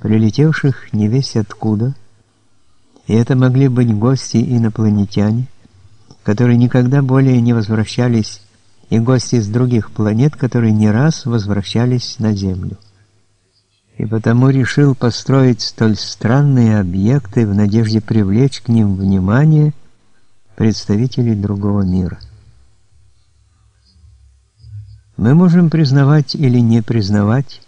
прилетевших не весь откуда, и это могли быть гости-инопланетяне, которые никогда более не возвращались, и гости с других планет, которые не раз возвращались на Землю. И потому решил построить столь странные объекты в надежде привлечь к ним внимание представителей другого мира. Мы можем признавать или не признавать,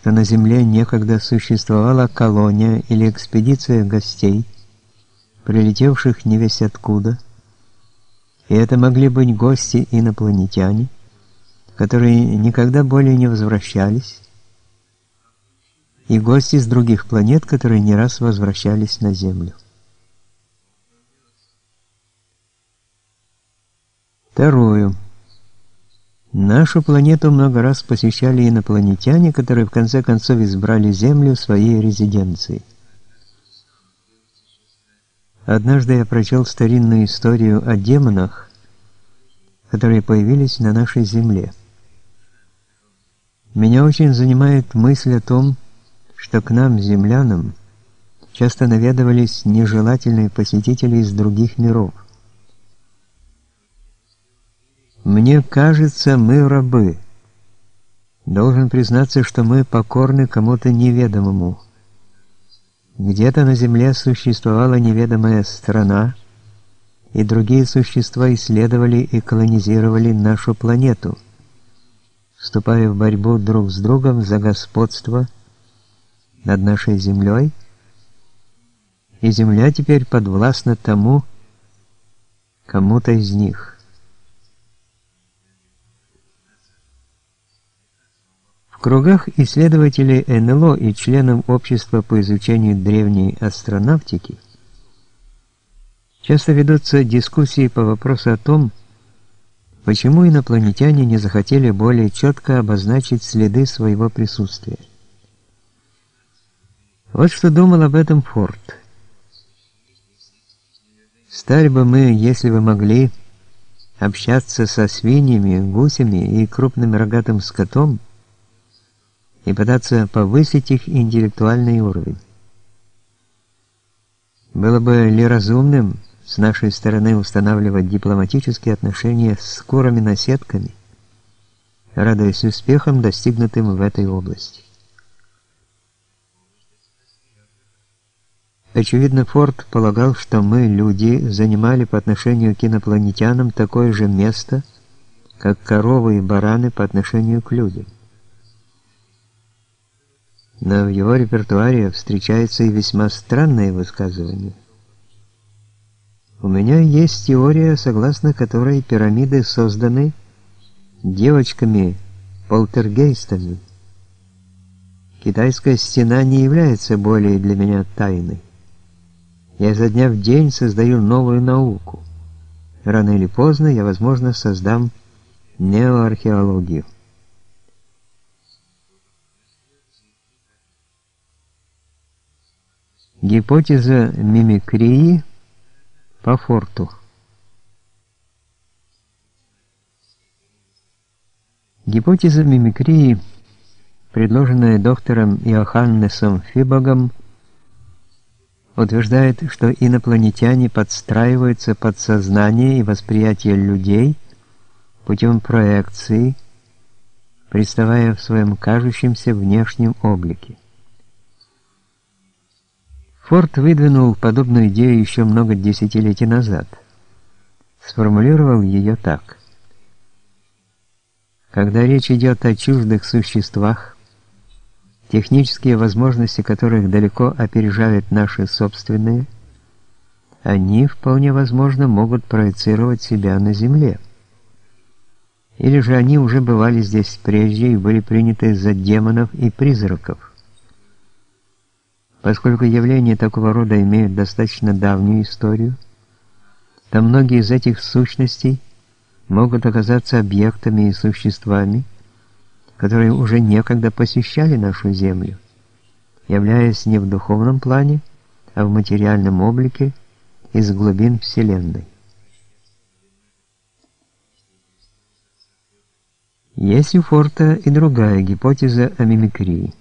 что на Земле некогда существовала колония или экспедиция гостей, прилетевших не весь откуда, и это могли быть гости инопланетяне, которые никогда более не возвращались, и гости с других планет, которые не раз возвращались на Землю. Вторую. Нашу планету много раз посещали инопланетяне, которые в конце концов избрали Землю своей резиденцией. Однажды я прочел старинную историю о демонах, которые появились на нашей Земле. Меня очень занимает мысль о том, что к нам, землянам, часто наведывались нежелательные посетители из других миров. Мне кажется, мы рабы. Должен признаться, что мы покорны кому-то неведомому. Где-то на земле существовала неведомая страна, и другие существа исследовали и колонизировали нашу планету, вступая в борьбу друг с другом за господство над нашей землей, и земля теперь подвластна тому, кому-то из них. Кругах исследователей НЛО и членов Общества по изучению древней астронавтики часто ведутся дискуссии по вопросу о том, почему инопланетяне не захотели более четко обозначить следы своего присутствия. Вот что думал об этом Форд. Стали бы мы, если бы могли, общаться со свиньями, гусями и крупным рогатым скотом, и пытаться повысить их интеллектуальный уровень. Было бы ли разумным с нашей стороны устанавливать дипломатические отношения с курами-наседками, радуясь успехам, достигнутым в этой области? Очевидно, Форд полагал, что мы, люди, занимали по отношению к инопланетянам такое же место, как коровы и бараны по отношению к людям но в его репертуаре встречается и весьма странное высказывание. У меня есть теория, согласно которой пирамиды созданы девочками-полтергейстами. Китайская стена не является более для меня тайной. Я изо дня в день создаю новую науку. Рано или поздно я, возможно, создам неоархеологию. Гипотеза мимикрии по Форту. Гипотеза мимикрии, предложенная доктором Иоханнесом Фибогом, утверждает, что инопланетяне подстраиваются под сознание и восприятие людей путем проекции, представая в своем кажущемся внешнем облике. Форд выдвинул подобную идею еще много десятилетий назад. Сформулировал ее так. Когда речь идет о чуждых существах, технические возможности которых далеко опережают наши собственные, они, вполне возможно, могут проецировать себя на Земле. Или же они уже бывали здесь прежде и были приняты за демонов и призраков. Поскольку явления такого рода имеют достаточно давнюю историю, то многие из этих сущностей могут оказаться объектами и существами, которые уже некогда посещали нашу Землю, являясь не в духовном плане, а в материальном облике из глубин Вселенной. Есть у Форта и другая гипотеза о мимикрии –